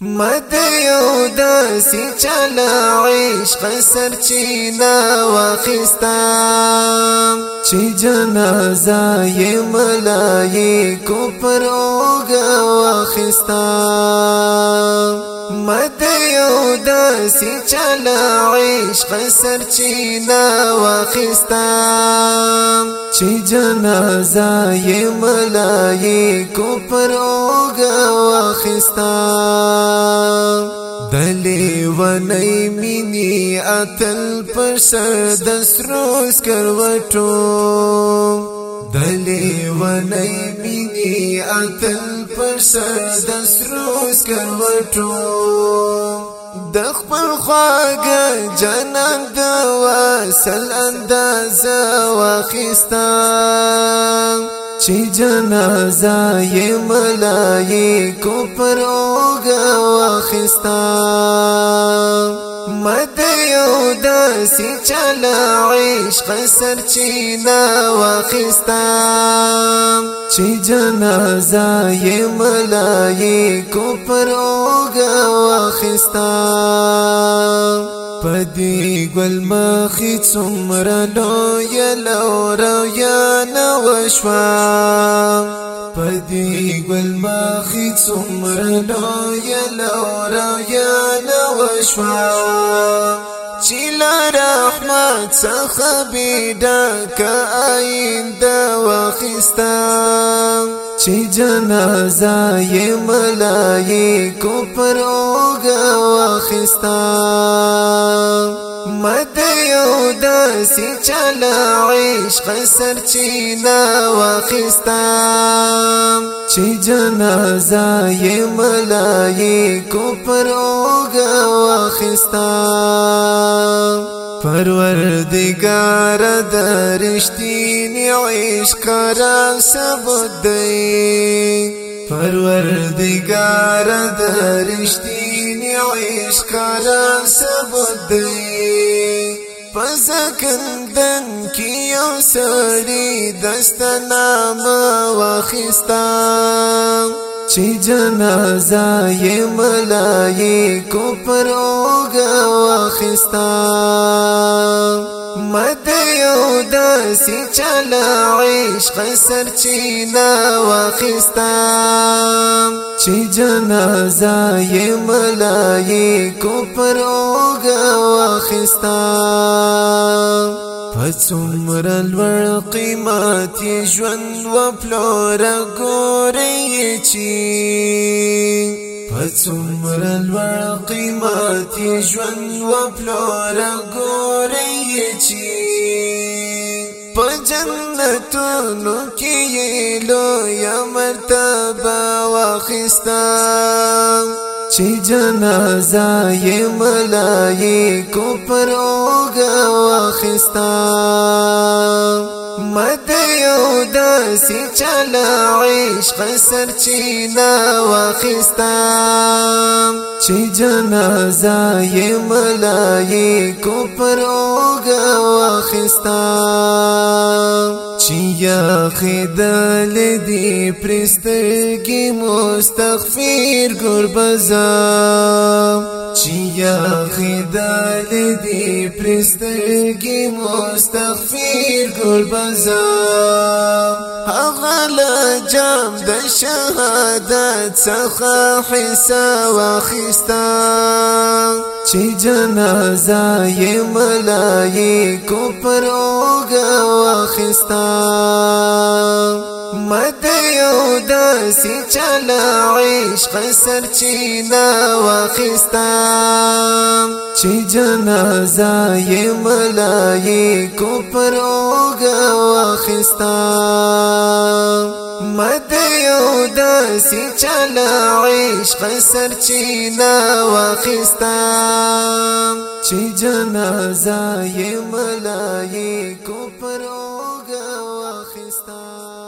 مدیو داسی چلا عشق سرچینا واخستام چی جنازای ملائکو پر اوگا واخستام مد یو د سچل عشق سرچینا واخستا چې جنازه یې ملایکو پر اوګه واخستا دلی و نیمینی اتل پسر دسروز کروٹو دلی و نیمینی اتل پر سر د سروس کروټو د خپل خواږه جنان د وصل انداز واخستا چې جنازه یې ملایکو پر اوګه واخستا مدیو دا سی چلا عشق سرچینا واخستا چی جنازا یہ ملائی کو پر اوگا واخستا پدی گل مخی څومره لوی لور یا نو شوا پدی گل ماخی څومره یا لورا یا نوشوا چیل رحمت څخه بیدا ک آینده وخستم چې جنازه یې ملایکو پر اوګه وخستم مدیو دا سی چلا عشق سرچینا واخستا چی جنازا یہ ملائی کو پر اوگا واخستا پروردگار درشتین عشق را ثبت دی پروردگار درشتین عشق را ثبت دی پسکندن کی یو سړی دست نام واخستا چې جنازه یې ملایکو پر اوګه واخستا مته یو د سی چل عشق سرچینا واخستا چې جنازه یې ملایکو پر اوګه واخستا فڅومر لوړ قیمت ژوند و پلور ګورې چی فڅومر لوړ قیمت ژوند و پلور ګورې چی په جنتونو کې لو یا مرتبه واخستا چې جنازه یې ملایکو پر اوږه واخستا محمد یو د سچل عشق سرچینا واخستم چې جنازه یې ملایکو پر اوګه واخستم چې یا خدل دی پرستر کی مستغفر ګربزم چیا خدال دی پرسترگی مستغفیر گل بزام اغل جام د شهادت څخه حصا واخستا چې جنازه یې ملایکو پروګه واخستا مته یو داسی چلا عشق سرچینا واخستا چی جنازا یہ ملائی کو پر اوگا واخستا مدیو داسی چلا عشق سرچینا واخستا چی جنازا یہ ملائی کو پر اوگا واخستا